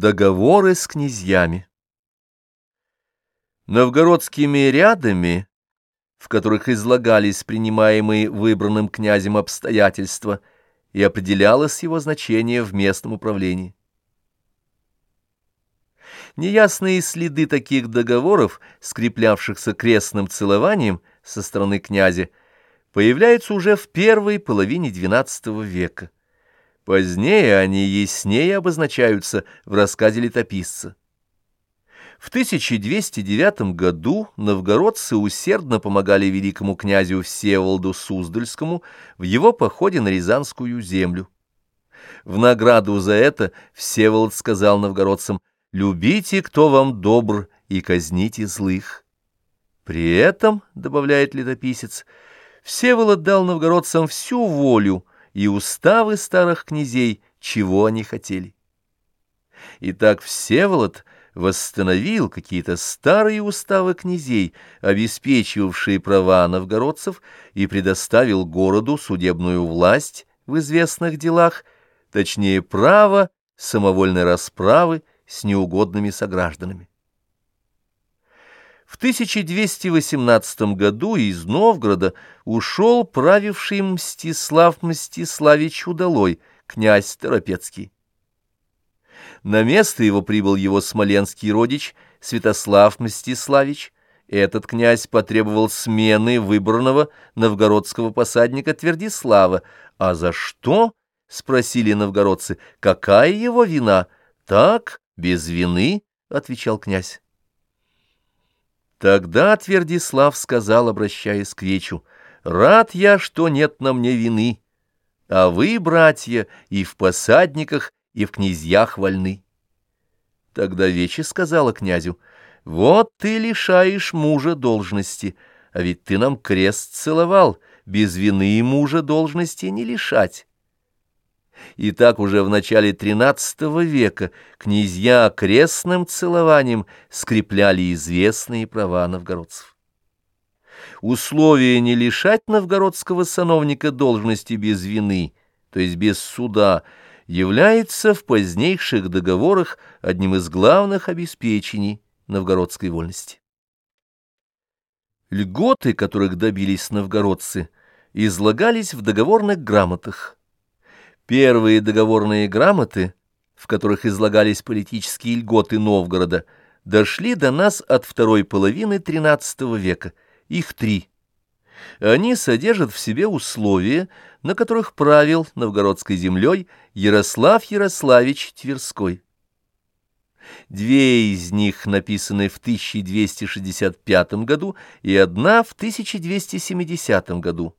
Договоры с князьями Новгородскими рядами, в которых излагались принимаемые выбранным князем обстоятельства, и определялось его значение в местном управлении. Неясные следы таких договоров, скреплявшихся крестным целованием со стороны князя, появляются уже в первой половине XII века. Позднее они яснее обозначаются в рассказе летописца. В 1209 году новгородцы усердно помогали великому князю Всеволоду Суздальскому в его походе на Рязанскую землю. В награду за это Всеволод сказал новгородцам «Любите, кто вам добр, и казните злых». При этом, добавляет летописец, Всеволод дал новгородцам всю волю и уставы старых князей, чего они хотели. Итак, Всеволод восстановил какие-то старые уставы князей, обеспечивавшие права новгородцев, и предоставил городу судебную власть в известных делах, точнее, право самовольной расправы с неугодными согражданами. В 1218 году из Новгорода ушел правивший Мстислав Мстиславич Удалой, князь Торопецкий. На место его прибыл его смоленский родич Святослав Мстиславич. Этот князь потребовал смены выбранного новгородского посадника Твердислава. А за что? — спросили новгородцы. — Какая его вина? — Так, без вины, — отвечал князь. Тогда Твердислав сказал, обращаясь к Вечу, «Рад я, что нет на мне вины, а вы, братья, и в посадниках, и в князьях вольны». Тогда Вече сказала князю, «Вот ты лишаешь мужа должности, а ведь ты нам крест целовал, без вины мужа должности не лишать». И так уже в начале XIII века князья крестным целованием скрепляли известные права новгородцев. Условие не лишать новгородского сановника должности без вины, то есть без суда, является в позднейших договорах одним из главных обеспечений новгородской вольности. Льготы, которых добились новгородцы, излагались в договорных грамотах. Первые договорные грамоты, в которых излагались политические льготы Новгорода, дошли до нас от второй половины XIII века. Их три. Они содержат в себе условия, на которых правил новгородской землей Ярослав Ярославич Тверской. Две из них написаны в 1265 году и одна в 1270 году.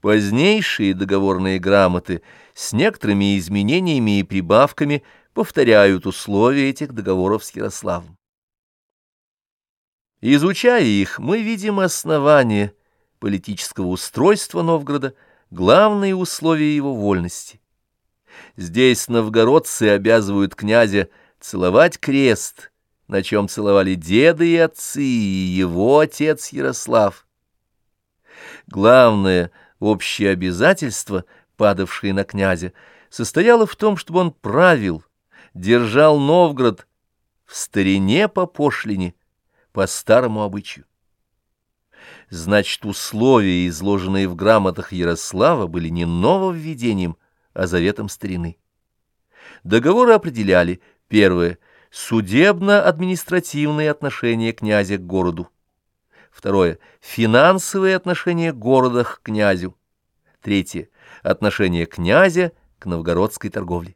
Позднейшие договорные грамоты с некоторыми изменениями и прибавками повторяют условия этих договоров с Ярославом. Изучая их, мы видим основания политического устройства Новгорода, главные условия его вольности. Здесь новгородцы обязывают князя целовать крест, на чем целовали деды и отцы, и его отец Ярослав. Главное — общее обязательство, падавшее на князя, состояло в том, чтобы он правил, держал Новгород в старине по пошлине, по старому обычаю. Значит, условия, изложенные в грамотах Ярослава, были не нововведением, а заветом старины. Договоры определяли, первое, судебно-административные отношения князя к городу. Второе. Финансовые отношения города к князю. Третье. Отношение князя к новгородской торговле.